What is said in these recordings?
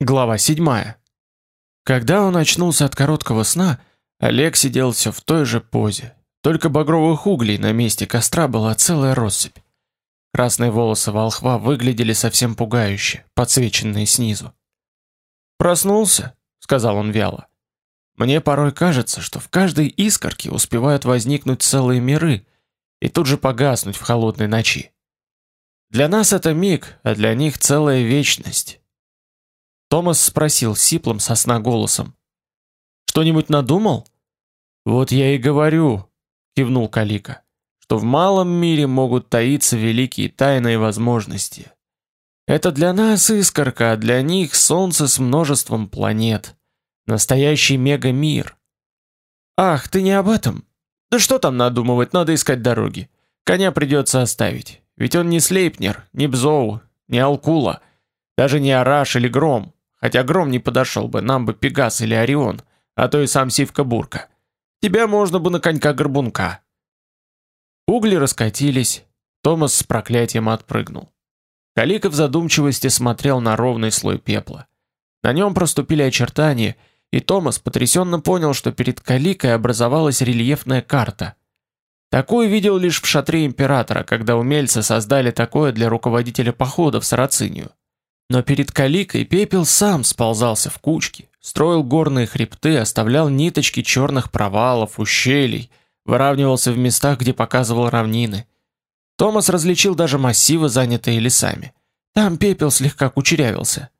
Глава 7. Когда он очнулся от короткого сна, Олег сидел все в той же позе. Только багровых углей на месте костра была целая россыпь. Красные волосы волхва выглядели совсем пугающе, подсвеченные снизу. "Проснулся", сказал он вяло. "Мне порой кажется, что в каждой искорке успевают возникнуть целые миры и тут же погаснуть в холодной ночи. Для нас это миг, а для них целая вечность". Томас спросил сиплым сосна голосом. Что-нибудь надумал? Вот я и говорю, кивнул Калика, что в малом мире могут таиться великие тайны и возможности. Это для нас искорка, а для них солнце с множеством планет. Настоящий мегамир. Ах, ты не об этом? Да что там надумывать, надо искать дороги. Коня придется оставить. Ведь он не Слейпнер, не Бзоу, не Алкула, даже не Араш или Гром. Хотя Гром не подошел бы, нам бы Пегас или Орион, а то и сам Сивка-Бурка. Тебя можно бы на конька-горбунка. Угли раскатились, Томас с проклятием отпрыгнул. Калика в задумчивости смотрел на ровный слой пепла. На нем проступили очертания, и Томас потрясенно понял, что перед Каликой образовалась рельефная карта. Такую видел лишь в шатре императора, когда умельцы создали такое для руководителя похода в Сарацинию. Но перед каликой пепел сам сползался в кучки, строил горные хребты, оставлял ниточки черных провалов, ущелий, выравнивался в местах, где показывал равнины. Томас различил даже массивы, занятые лесами. Там пепел слегка кучерявился.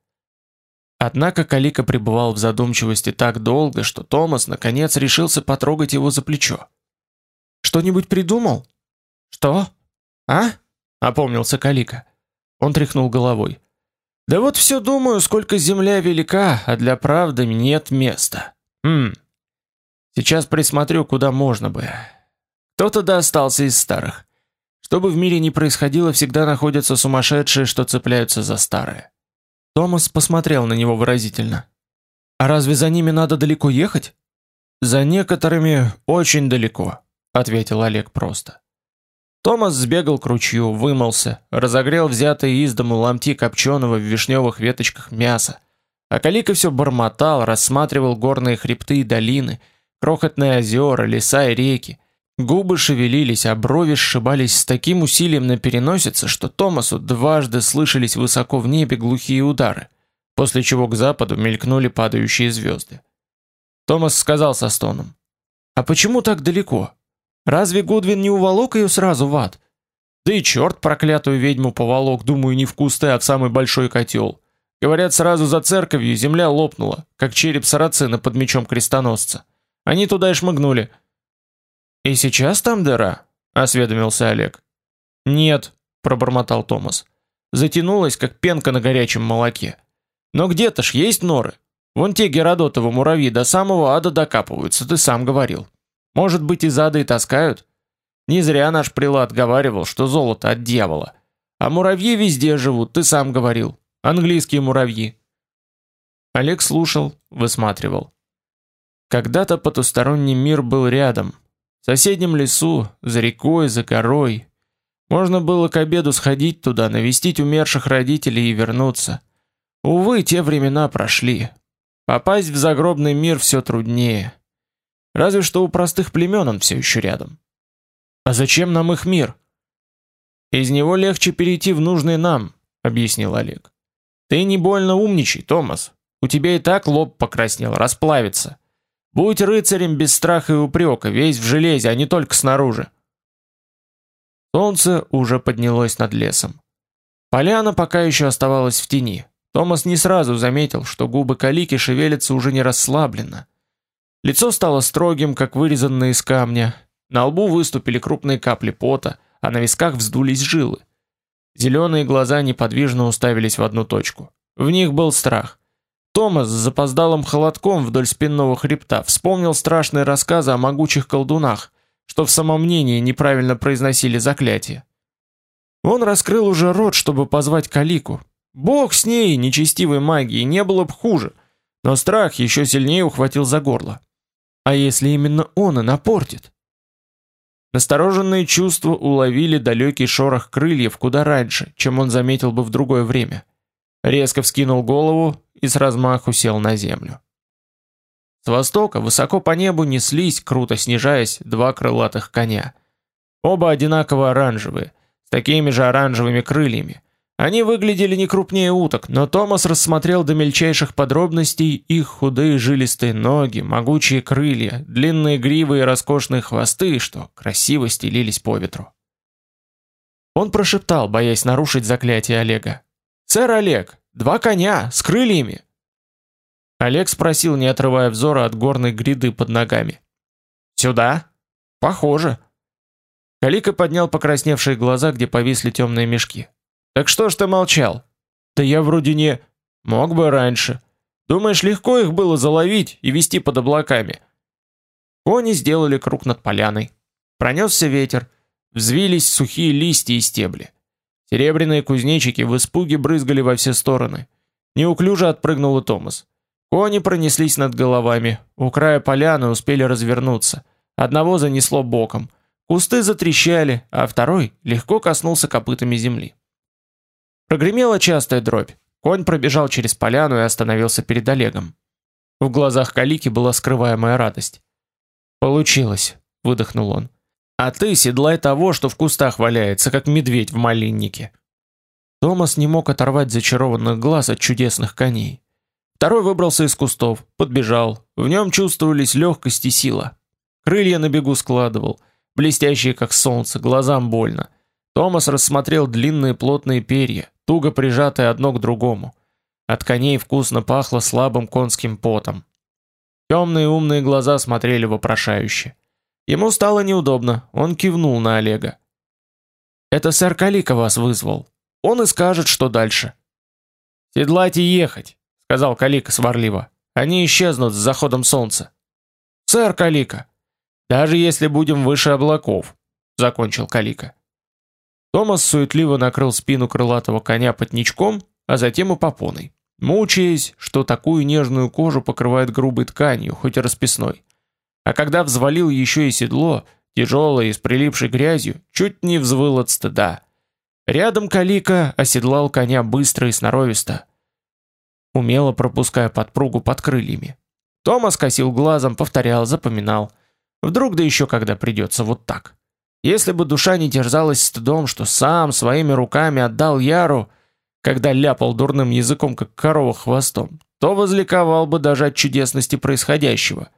Однако Калика пребывал в задумчивости так долго, что Томас наконец решился потрогать его за плечо. Что-нибудь придумал? Что? А? опомнился Калика. Он тряхнул головой. Да вот все думаю, сколько земля велика, а для правды нет места. Хм. Сейчас присмотрю, куда можно бы. Кто-то достался из старых. Что бы в мире ни происходило, всегда находятся сумасшедшие, что цепляются за старое. Томас посмотрел на него выразительно. А разве за ними надо далеко ехать? За некоторыми очень далеко, ответил Олег просто. Томас сбегал к ручью, вымылся, разогрел взятые из дому ломти копченого в вишневых веточках мяса. А Калика все бормотал, рассматривал горные хребты и долины, крохотные озера, леса и реки. Губы шевелились, а брови сшибались с таким усилием на переносице, что Томасу дважды слышались высоко в небе глухие удары, после чего к западу мелькнули падающие звезды. Томас сказал со стоном: "А почему так далеко? Разве Гудвин не уволок ее сразу в ад? Да и черт проклятую ведьму поволок, думаю, не в кусты, а в самый большой котел. Говорят, сразу за церковью земля лопнула, как череп сарацина под мечом крестоносца. Они туда и шмыгнули. И сейчас там дыра, осведомился Олег. Нет, пробормотал Томас. Затянулась, как пенка на горячем молоке. Но где-то ж есть норы. Вон те Геродотовы муравьи до самого ада докапываются, ты сам говорил. Может быть, и таскают? Не зря наш прилад говаривал, что золото от дьявола. А муравьи везде живут, ты сам говорил. Английские муравьи. Олег слушал, высматривал. Когда-то потусторонний мир был рядом, в соседнем лесу, за рекой, за горой. Можно было к обеду сходить туда, навестить умерших родителей и вернуться. Увы, те времена прошли. Попасть в загробный мир все труднее. Разве что у простых племен он все еще рядом. А зачем нам их мир? Из него легче перейти в нужный нам, объяснил Олег. Ты не больно умничай, Томас. У тебя и так лоб покраснел, расплавится. Будь рыцарем без страха и упрека, весь в железе, а не только снаружи. Солнце уже поднялось над лесом. Поляна пока еще оставалась в тени. Томас не сразу заметил, что губы Калики шевелятся уже не расслабленно. Лицо стало строгим, как вырезанное из камня. На лбу выступили крупные капли пота, а на висках вздулись жилы. Зеленые глаза неподвижно уставились в одну точку. В них был страх. Томас с запоздалым холодком вдоль спинного хребта вспомнил страшные рассказы о могучих колдунах, что в самомнении неправильно произносили заклятия. Он раскрыл уже рот, чтобы позвать Калику. Бог с ней, нечестивой магией, не было бы хуже. Но страх еще сильнее ухватил за горло. А если именно он и напортит? Настороженные чувства уловили далекий шорох крыльев куда раньше, чем он заметил бы в другое время. резко вскинул голову и с размаху сел на землю. С востока высоко по небу неслись, круто снижаясь, два крылатых коня. Оба одинаково оранжевые, с такими же оранжевыми крыльями. Они выглядели не крупнее уток, но Томас рассмотрел до мельчайших подробностей их худые жилистые ноги, могучие крылья, длинные гривы и роскошные хвосты, что красиво стелились по ветру. Он прошептал, боясь нарушить заклятие Олега. «Сэр Олег, два коня, с крыльями!» Олег спросил, не отрывая взора от горной гряды под ногами. «Сюда?» «Похоже». Калика поднял покрасневшие глаза, где повисли темные мешки. «Так что ж ты молчал?» «Да я вроде не...» «Мог бы раньше. Думаешь, легко их было заловить и вести под облаками?» Кони сделали круг над поляной. Пронесся ветер, взвились сухие листья и стебли. Серебряные кузнечики в испуге брызгали во все стороны. Неуклюже отпрыгнул и Томас. Кони пронеслись над головами, у края поляны успели развернуться. Одного занесло боком. Кусты затрещали, а второй легко коснулся копытами земли. Прогремела частая дробь. Конь пробежал через поляну и остановился перед Олегом. В глазах Калики была скрываемая радость. «Получилось», — выдохнул он. «А ты седлай того, что в кустах валяется, как медведь в малиннике». Томас не мог оторвать зачарованных глаз от чудесных коней. Второй выбрался из кустов, подбежал. В нем чувствовались легкость и сила. Крылья на бегу складывал, блестящие как солнце, глазам больно. Томас рассмотрел длинные плотные перья, туго прижатые одно к другому. От коней вкусно пахло слабым конским потом. Темные умные глаза смотрели вопрошающе. Ему стало неудобно, он кивнул на Олега. «Это сэр Калика вас вызвал. Он и скажет, что дальше». «Седлать и ехать», сказал Калика сварливо. Они исчезнут с заходом солнца. Сэр Калика, даже если будем выше облаков, закончил Калика. Томас суетливо накрыл спину крылатого коня потничком, а затем и попоной, мучаясь, что такую нежную кожу покрывает грубой тканью, хоть и расписной. А когда взвалил еще и седло, тяжелое и с прилипшей грязью, чуть не взвыл от стыда. Рядом Калика оседлал коня быстро и сноровисто, умело пропуская подпругу под крыльями. Томас косил глазом, повторял, запоминал. Вдруг да еще когда придется вот так. Если бы душа не терзалась стыдом, что сам своими руками отдал Яру, когда ляпал дурным языком, как корова хвостом, то возликовал бы даже от чудесности происходящего.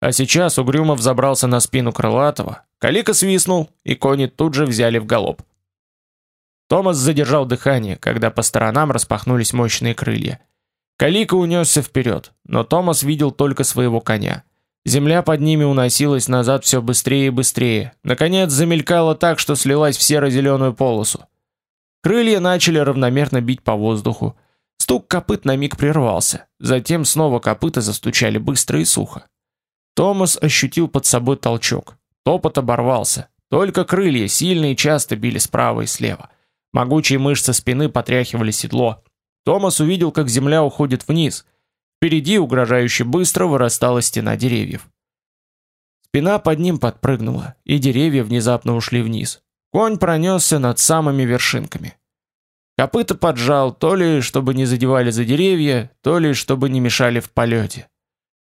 А сейчас угрюмо взобрался на спину крылатого, калика свистнул, и кони тут же взяли в галоп. Томас задержал дыхание, когда по сторонам распахнулись мощные крылья. Калика унесся вперед, но Томас видел только своего коня. Земля под ними уносилась назад все быстрее и быстрее. Наконец замелькала так, что слилась в серо-зеленую полосу. Крылья начали равномерно бить по воздуху. Стук копыт на миг прервался, затем снова копыта застучали быстро и сухо. Томас ощутил под собой толчок. Топот оборвался. Только крылья сильно и часто били справа и слева. Могучие мышцы спины потряхивали седло. Томас увидел, как земля уходит вниз. Впереди угрожающе быстро вырастала стена деревьев. Спина под ним подпрыгнула, и деревья внезапно ушли вниз. Конь пронесся над самыми вершинками. Копыта поджал, то ли чтобы не задевали за деревья, то ли чтобы не мешали в полете.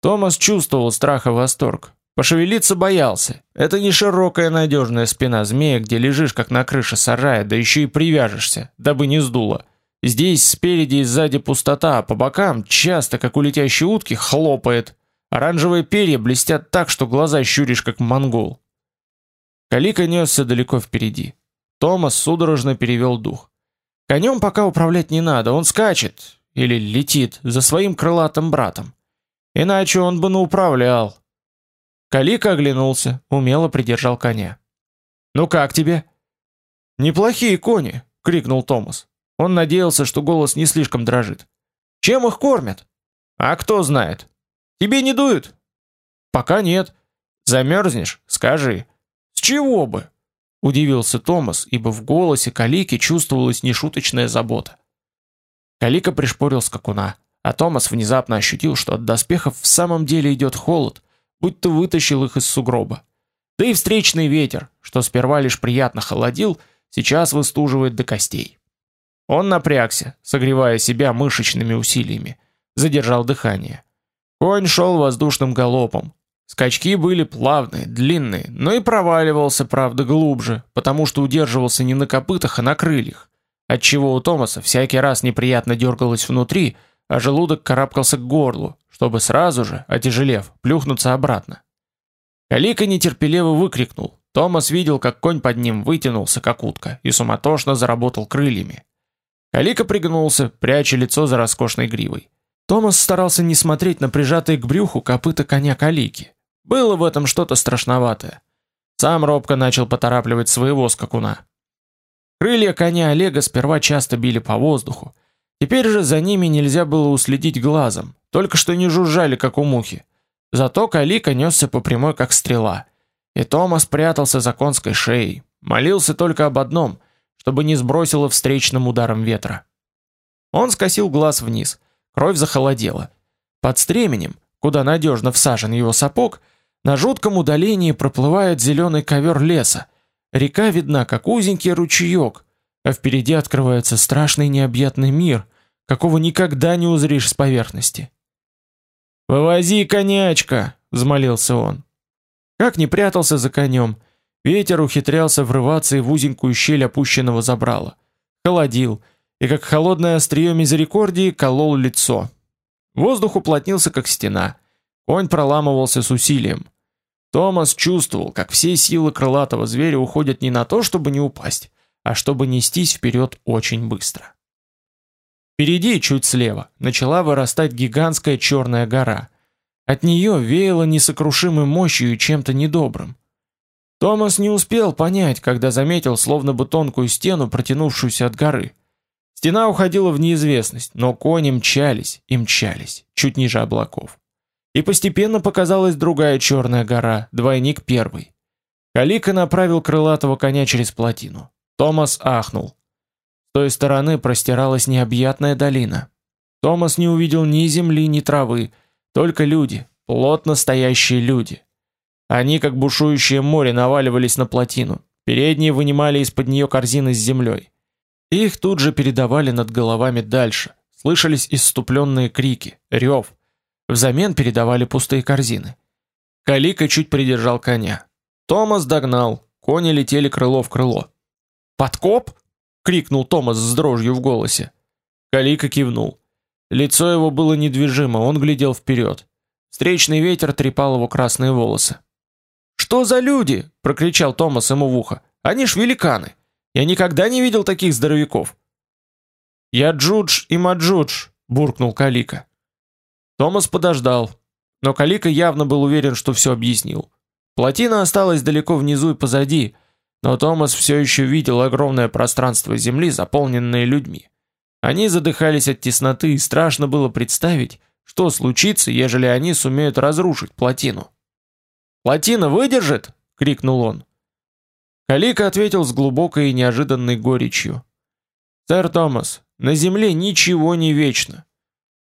Томас чувствовал страх и восторг. Пошевелиться боялся. Это не широкая надежная спина змея, где лежишь как на крыше сарая, да еще и привяжешься, дабы не сдуло. Здесь спереди и сзади пустота, а по бокам, часто, как у летящей утки, хлопает. Оранжевые перья блестят так, что глаза щуришь, как монгол. Калика несся далеко впереди. Томас судорожно перевел дух. Конем пока управлять не надо, он скачет или летит за своим крылатым братом. Иначе он бы управлял. Калика оглянулся, умело придержал коня. «Ну как тебе?» «Неплохие кони!» — крикнул Томас. Он надеялся, что голос не слишком дрожит. Чем их кормят? А кто знает? Тебе не дуют? Пока нет. Замерзнешь? Скажи. С чего бы? Удивился Томас, ибо в голосе Калики чувствовалась нешуточная забота. Калика пришпорил скакуна, а Томас внезапно ощутил, что от доспехов в самом деле идет холод, будто вытащил их из сугроба. Да и встречный ветер, что сперва лишь приятно холодил, сейчас выстуживает до костей. Он напрягся, согревая себя мышечными усилиями, задержал дыхание. Конь шел воздушным галопом. Скачки были плавные, длинные, но и проваливался, правда, глубже, потому что удерживался не на копытах, а на крыльях, отчего у Томаса всякий раз неприятно дергалось внутри, а желудок карабкался к горлу, чтобы сразу же, отяжелев, плюхнуться обратно. Калика нетерпеливо выкрикнул. Томас видел, как конь под ним вытянулся, как утка, и суматошно заработал крыльями. Калика пригнулся, пряча лицо за роскошной гривой. Томас старался не смотреть на прижатые к брюху копыта коня Калики. Было в этом что-то страшноватое. Сам робко начал поторапливать своего скакуна. Крылья коня Олега сперва часто били по воздуху. Теперь же за ними нельзя было уследить глазом, только что не жужжали, как у мухи. Зато Калика несся по прямой, как стрела. И Томас прятался за конской шеей, молился только об одном, чтобы не сбросило встречным ударом ветра. Он скосил глаз вниз. Кровь захолодела. Под стременем, куда надежно всажен его сапог, на жутком удалении проплывает зеленый ковер леса. Река видна, как узенький ручеек, а впереди открывается страшный необъятный мир, какого никогда не узришь с поверхности. «Вывози конячка!» — взмолился он. Как не прятался за конем, ветер ухитрялся врываться и в узенькую щель опущенного забрала. Холодил, и как холодное острие мизерикордии колол лицо. Воздух уплотнился, как стена. Конь проламывался с усилием. Томас чувствовал, как все силы крылатого зверя уходят не на то, чтобы не упасть, а чтобы нестись вперед очень быстро. Впереди, чуть слева, начала вырастать гигантская черная гора. От нее веяло несокрушимой мощью и чем-то недобрым. Томас не успел понять, когда заметил словно бы тонкую стену, протянувшуюся от горы. Стена уходила в неизвестность, но кони мчались и мчались, чуть ниже облаков. И постепенно показалась другая черная гора, двойник первой. Калика направил крылатого коня через плотину. Томас ахнул той стороны простиралась необъятная долина. Томас не увидел ни земли, ни травы, только люди, плотно стоящие люди. Они, как бушующее море, наваливались на плотину. Передние вынимали из-под нее корзины с землей. Их тут же передавали над головами дальше. Слышались исступленные крики, рев. Взамен передавали пустые корзины. Калика чуть придержал коня. Томас догнал. Кони летели крыло в крыло. Подкоп? крикнул Томас с дрожью в голосе. Калика кивнул. Лицо его было недвижимо, он глядел вперед. Встречный ветер трепал его красные волосы. "Что за люди?" прокричал Томас ему в ухо. "Они ж великаны. Я никогда не видел таких здоровяков". "Яджудж и Маджудж", буркнул Калика. Томас подождал, но Калика явно был уверен, что все объяснил. Плотина осталась далеко внизу и позади, но Томас все еще видел огромное пространство земли, заполненное людьми. Они задыхались от тесноты, и страшно было представить, что случится, ежели они сумеют разрушить плотину. "Плотина выдержит?" крикнул он. Калика ответил с глубокой и неожиданной горечью: "Сэр Томас, на земле ничего не вечно.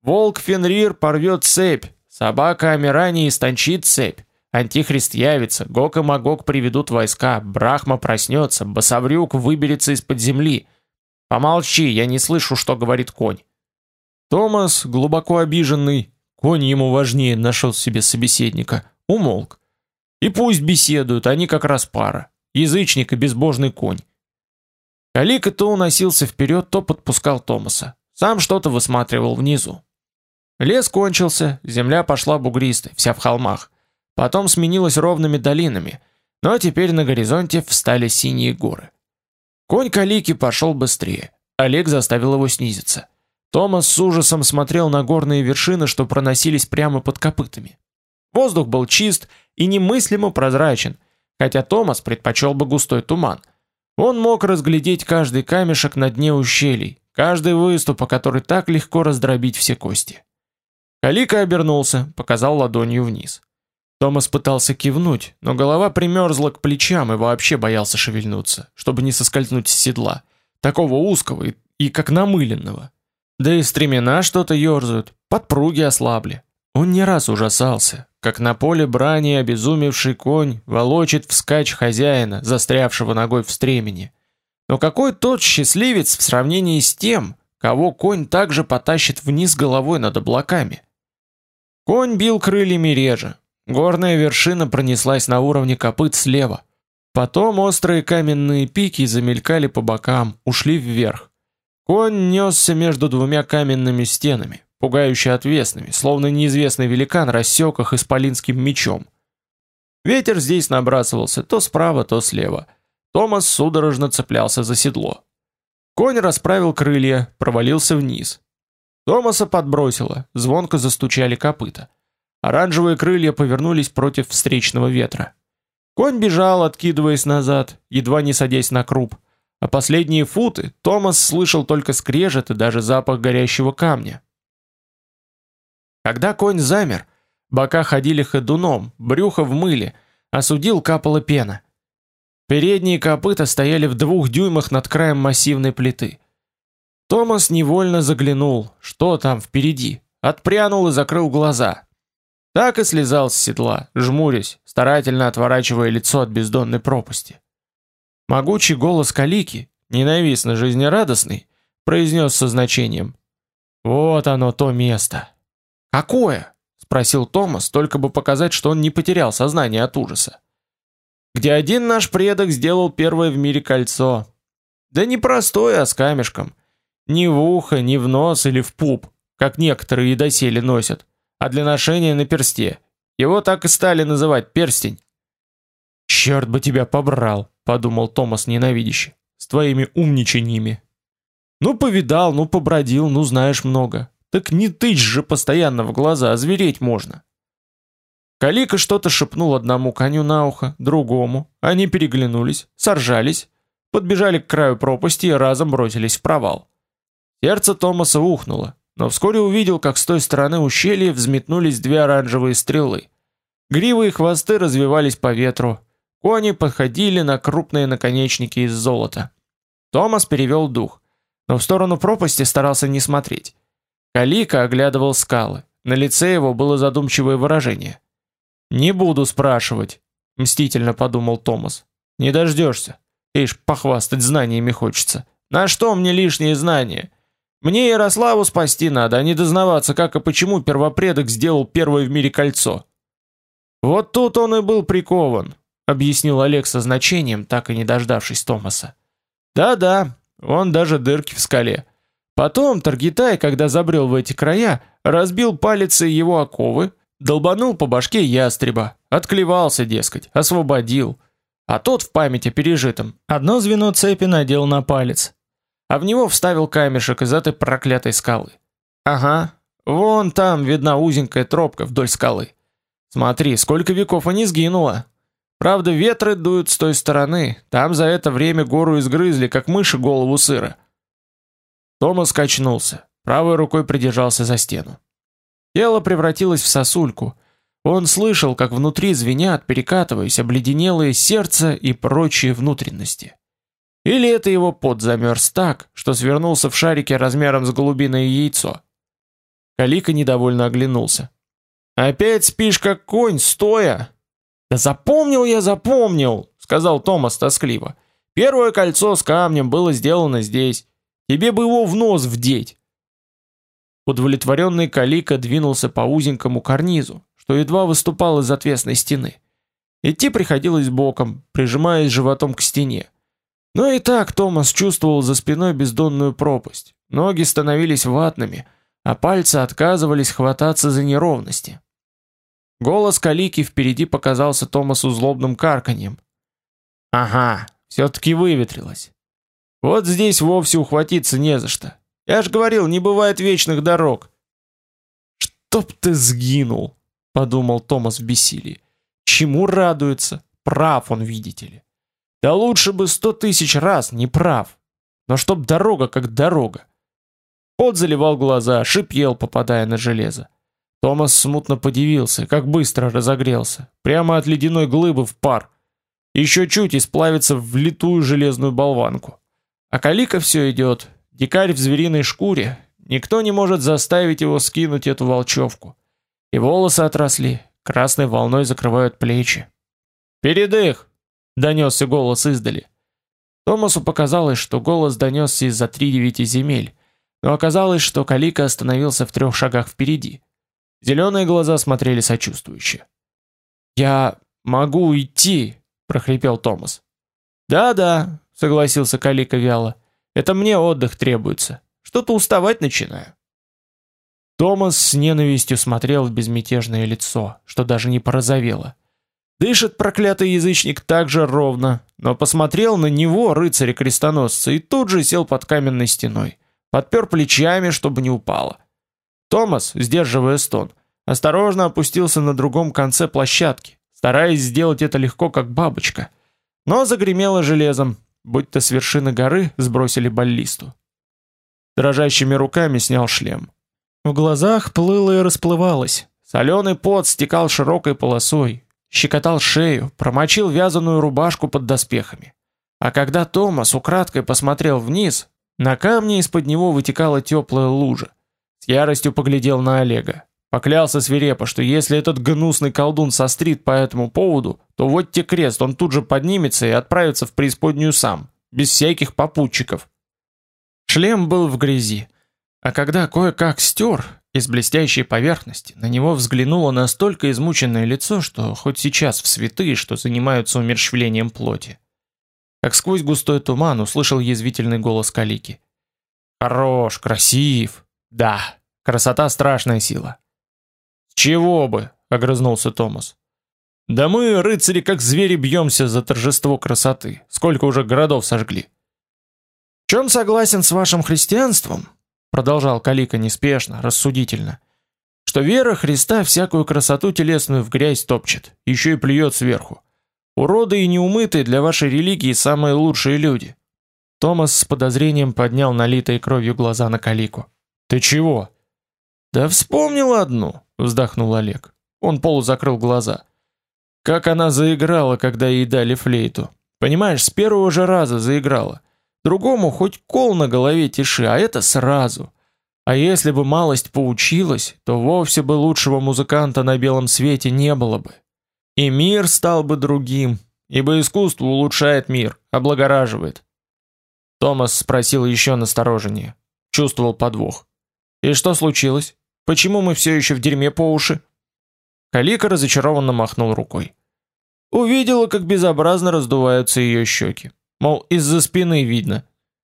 Волк Фенрир порвет цепь, собака Амирани истончит цепь, Антихрист явится, Гог и Магог приведут войска, Брахма проснется, Басаврюк выберется из-под земли. Помолчи, я не слышу, что говорит конь. Томас, глубоко обиженный, конь ему важнее, нашел себе собеседника, умолк. И пусть беседуют, они как раз пара. Язычник и безбожный конь. Калика то уносился вперед, то подпускал Томаса. Сам что-то высматривал внизу. Лес кончился, земля пошла бугристой, вся в холмах. Потом сменилась ровными долинами, но теперь на горизонте встали синие горы. Конь Калики пошел быстрее. Олег заставил его снизиться. Томас с ужасом смотрел на горные вершины, что проносились прямо под копытами. Воздух был чист и немыслимо прозрачен, хотя Томас предпочел бы густой туман. Он мог разглядеть каждый камешек на дне ущелий, каждый выступ, о который так легко раздробить все кости. Калика обернулся, показал ладонью вниз. Томас пытался кивнуть, но голова примерзла к плечам и вообще боялся шевельнуться, чтобы не соскользнуть с седла, такого узкого и, и как намыленного. Да и стремена что-то ерзают, подпруги ослабли. Он не раз ужасался, как на поле брани обезумевший конь волочит вскачь хозяина, застрявшего ногой в стремени. Но какой тот счастливец в сравнении с тем, кого конь также потащит вниз головой над облаками? Конь бил крыльями реже. Горная вершина пронеслась на уровне копыт слева. Потом острые каменные пики замелькали по бокам, ушли вверх. Конь несся между двумя каменными стенами, пугающе отвесными, словно неизвестный великан рассек их исполинским мечом. Ветер здесь набрасывался то справа, то слева. Томас судорожно цеплялся за седло. Конь расправил крылья, провалился вниз. Томаса подбросило, звонко застучали копыта. Оранжевые крылья повернулись против встречного ветра. Конь бежал, откидываясь назад, едва не садясь на круп. А последние футы Томас слышал только скрежет и даже запах горящего камня. Когда конь замер, бока ходили ходуном, брюхо в мыле, а судил капала пена. Передние копыта стояли в двух дюймах над краем массивной плиты. Томас невольно заглянул, что там впереди, отпрянул и закрыл глаза. Так и слезал с седла, жмурясь, старательно отворачивая лицо от бездонной пропасти. Могучий голос Калики, ненавистно жизнерадостный, произнес со значением: "Вот оно то место". "Какое?" спросил Томас, только бы показать, что он не потерял сознание от ужаса где один наш предок сделал первое в мире кольцо. Да не простое, а с камешком. Не в ухо, не в нос или в пуп, как некоторые и доселе носят, а для ношения на персте. Его так и стали называть перстень. Черт бы тебя побрал, подумал Томас ненавидяще, с твоими умничаниями. Ну повидал, ну побродил, ну знаешь много. Так не тычь же постоянно в глаза, а звереть можно. Калика что-то шепнул одному коню на ухо, другому. Они переглянулись, соржались, подбежали к краю пропасти и разом бросились в провал. Сердце Томаса ухнуло, но вскоре увидел, как с той стороны ущелья взметнулись две оранжевые стрелы. Гривы и хвосты развивались по ветру. Кони подходили на крупные наконечники из золота. Томас перевел дух, но в сторону пропасти старался не смотреть. Калика оглядывал скалы. На лице его было задумчивое выражение. Не буду спрашивать, мстительно подумал Томас. Не дождешься. Ишь, похвастать знаниями хочется. На что мне лишние знания? Мне Ярославу спасти надо, а не дознаваться, как и почему первопредок сделал первое в мире кольцо. Вот тут он и был прикован, объяснил Олег со значением, так и не дождавшись Томаса. Да-да, он даже дырки в скале. Потом Таргитай, когда забрел в эти края, разбил палец и его оковы, Долбанул по башке ястреба, отклевался, дескать, освободил. А тот в памяти пережитом одно звено цепи надел на палец, а в него вставил камешек из этой проклятой скалы. Ага, вон там видна узенькая тропка вдоль скалы. Смотри, сколько веков они сгинуло. Правда, ветры дуют с той стороны. Там за это время гору изгрызли, как мыши голову сыра. Томас качнулся, правой рукой придержался за стену. Тело превратилось в сосульку. Он слышал, как внутри звенят, перекатываясь, обледенелые сердце и прочие внутренности. Или это его пот замерз так, что свернулся в шарике размером с голубиное яйцо. Калика недовольно оглянулся. Опять спишь как конь, стоя? Да запомнил я, запомнил, сказал Томас тоскливо. Первое кольцо с камнем было сделано здесь. Тебе бы его в нос вдеть. Удовлетворенный Калика двинулся по узенькому карнизу, что едва выступал из отвесной стены. Идти приходилось боком, прижимаясь животом к стене. Но и так Томас чувствовал за спиной бездонную пропасть. Ноги становились ватными, а пальцы отказывались хвататься за неровности. Голос Калики впереди показался Томасу злобным карканьем. Ага, все таки выветрилось. Вот здесь вовсе ухватиться не за что. Я ж говорил, не бывает вечных дорог. Чтоб ты сгинул, подумал Томас в бессилии. Чему радуется? Прав он, видите ли. Да лучше бы сто тысяч раз не прав. Но чтоб дорога как дорога. Пот заливал глаза, шипел, попадая на железо. Томас смутно подивился, как быстро разогрелся, прямо от ледяной глыбы в пар. Еще чуть и сплавится в литую железную болванку. А Калика все идет, Дикарь в звериной шкуре, никто не может заставить его скинуть эту волчевку. И волосы отросли, красной волной закрывают плечи. «Передых!» — донесся голос издали. Томасу показалось, что голос донесся из-за три девяти земель, но оказалось, что Калика остановился в трех шагах впереди. Зеленые глаза смотрели сочувствующе. «Я могу уйти», — прохрипел Томас. «Да-да», — согласился Калика вяло. «Это мне отдых требуется. Что-то уставать начинаю». Томас с ненавистью смотрел в безмятежное лицо, что даже не порозовело. Дышит проклятый язычник так же ровно, но посмотрел на него, рыцаря-крестоносца, и тут же сел под каменной стеной, подпер плечами, чтобы не упало. Томас, сдерживая стон, осторожно опустился на другом конце площадки, стараясь сделать это легко, как бабочка. Но загремело железом, будто с вершины горы сбросили баллисту. Дрожащими руками снял шлем. В глазах плыло и расплывалось. Соленый пот стекал широкой полосой, щекотал шею, промочил вязаную рубашку под доспехами. А когда Томас украдкой посмотрел вниз, на камне из-под него вытекала теплая лужа. С яростью поглядел на Олега. Поклялся свирепо, что если этот гнусный колдун сострит по этому поводу, то вот те крест, он тут же поднимется и отправится в преисподнюю сам, без всяких попутчиков. Шлем был в грязи, а когда кое-как стер, из блестящей поверхности на него взглянуло настолько измученное лицо, что хоть сейчас в святые, что занимаются умерщвлением плоти. Как сквозь густой туман услышал язвительный голос Калики. «Хорош, красив. Да, красота страшная сила. «Чего бы?» — огрызнулся Томас. «Да мы, рыцари, как звери бьемся за торжество красоты. Сколько уже городов сожгли». «В чем согласен с вашим христианством?» — продолжал Калика неспешно, рассудительно. «Что вера Христа всякую красоту телесную в грязь топчет, еще и плюет сверху. Уроды и неумытые для вашей религии самые лучшие люди». Томас с подозрением поднял налитые кровью глаза на Калику. «Ты чего?» «Да вспомнил одну», вздохнул Олег. Он полузакрыл глаза. Как она заиграла, когда ей дали флейту. Понимаешь, с первого же раза заиграла. Другому хоть кол на голове тиши, а это сразу. А если бы малость поучилась, то вовсе бы лучшего музыканта на белом свете не было бы. И мир стал бы другим, ибо искусство улучшает мир, облагораживает. Томас спросил еще настороженнее. Чувствовал подвох. И что случилось? Почему мы все еще в дерьме по уши? Калика разочарованно махнул рукой. Увидела, как безобразно раздуваются ее щеки. Мол, из-за спины видно.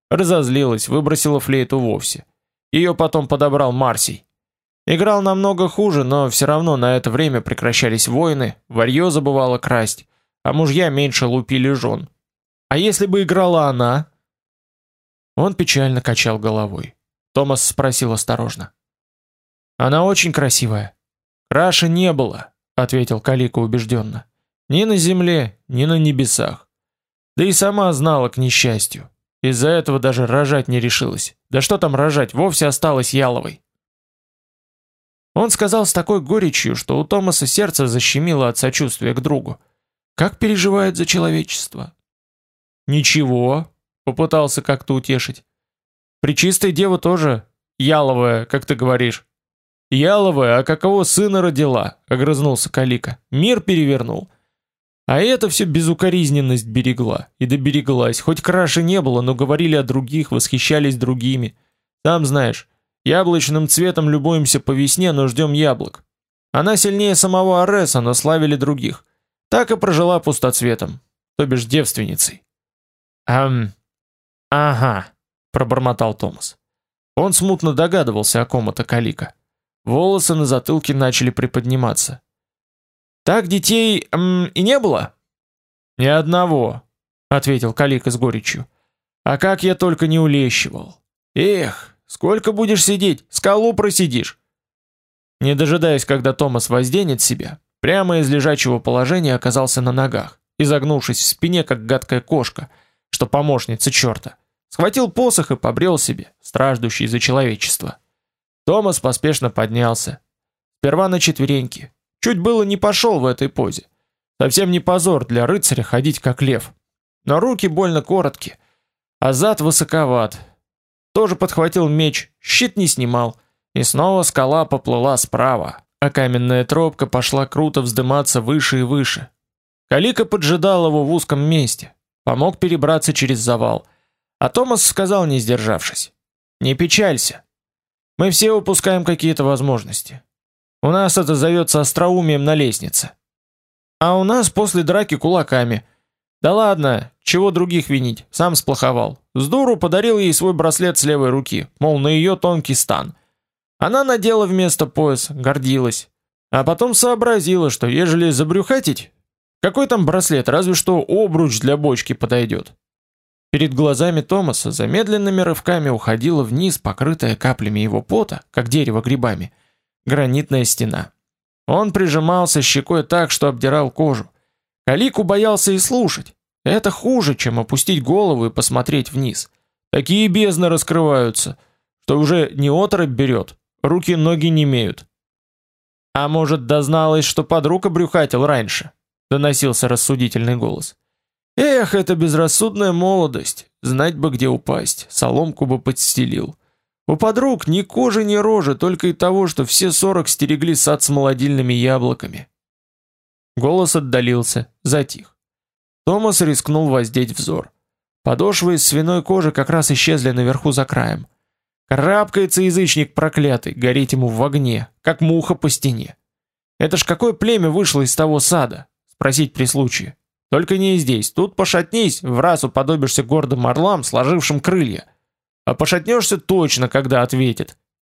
Разозлилась, выбросила флейту вовсе. Ее потом подобрал Марсий. Играл намного хуже, но все равно на это время прекращались войны, варьё забывала красть, а мужья меньше лупили жен. А если бы играла она? Он печально качал головой. Томас спросил осторожно. Она очень красивая. Краше не было, ответил Калика убежденно. Ни на земле, ни на небесах. Да и сама знала к несчастью. Из-за этого даже рожать не решилась. Да что там рожать, вовсе осталась яловой. Он сказал с такой горечью, что у Томаса сердце защемило от сочувствия к другу. Как переживает за человечество? Ничего, попытался как-то утешить. Пречистая дева тоже яловая, как ты говоришь. Яловая, а какого сына родила, огрызнулся Калика. Мир перевернул. А это все безукоризненность берегла. И добереглась. Хоть краше не было, но говорили о других, восхищались другими. Сам знаешь, яблочным цветом любуемся по весне, но ждем яблок. Она сильнее самого Ареса, но славили других. Так и прожила пустоцветом, то бишь девственницей. Ам. Ага, пробормотал Томас. Он смутно догадывался, о ком это Калика. Волосы на затылке начали приподниматься. Так детей эм, и не было? Ни одного, ответил Калика с горечью. А как я только не улещивал. Эх, сколько будешь сидеть? Скалу просидишь. Не дожидаясь, когда Томас возденет себя, прямо из лежачего положения оказался на ногах, изогнувшись в спине, как гадкая кошка, что помощница чёрта. Схватил посох и побрел себе, страждущий за человечество. Томас поспешно поднялся. Сперва на четвереньки. Чуть было не пошел в этой позе. Совсем не позор для рыцаря ходить как лев. Но руки больно короткие, а зад высоковат. Тоже подхватил меч, щит не снимал, и снова скала поплыла справа, а каменная тропка пошла круто вздыматься выше и выше. Калика поджидал его в узком месте. помог перебраться через завал. А Томас сказал, не сдержавшись: "Не печалься. Мы все упускаем какие-то возможности. У нас это зовется остроумием на лестнице. А у нас после драки кулаками. Да ладно, чего других винить? Сам сплоховал. С дуру подарил ей свой браслет с левой руки, мол, на ее тонкий стан. Она надела вместо пояса, гордилась. А потом сообразила, что ежели забрюхатить, какой там браслет, разве что обруч для бочки подойдет. Перед глазами Томаса замедленными рывками уходила вниз, покрытая каплями его пота, как дерево грибами, гранитная стена. Он прижимался щекой так, что обдирал кожу. Калику боялся и слушать. Это хуже, чем опустить голову и посмотреть вниз. Такие бездны раскрываются, что уже не оторопь берет, руки-ноги не имеют. А может, дозналась, что подруга брюхатил раньше? доносился рассудительный голос. Эх, это безрассудная молодость, знать бы где упасть, соломку бы подстелил. У подруг ни кожи, ни рожи, только и того, что все сорок стерегли сад с молодильными яблоками. Голос отдалился, затих. Томас рискнул воздеть взор. Подошвы из свиной кожи как раз исчезли наверху за краем. Карабкается язычник проклятый, гореть ему в огне, как муха по стене. Это ж какое племя вышло из того сада? Спросить при случае. Только не здесь. Тут пошатнись, в раз уподобишься гордым орлам, сложившим крылья. А пошатнешься точно, когда ответит.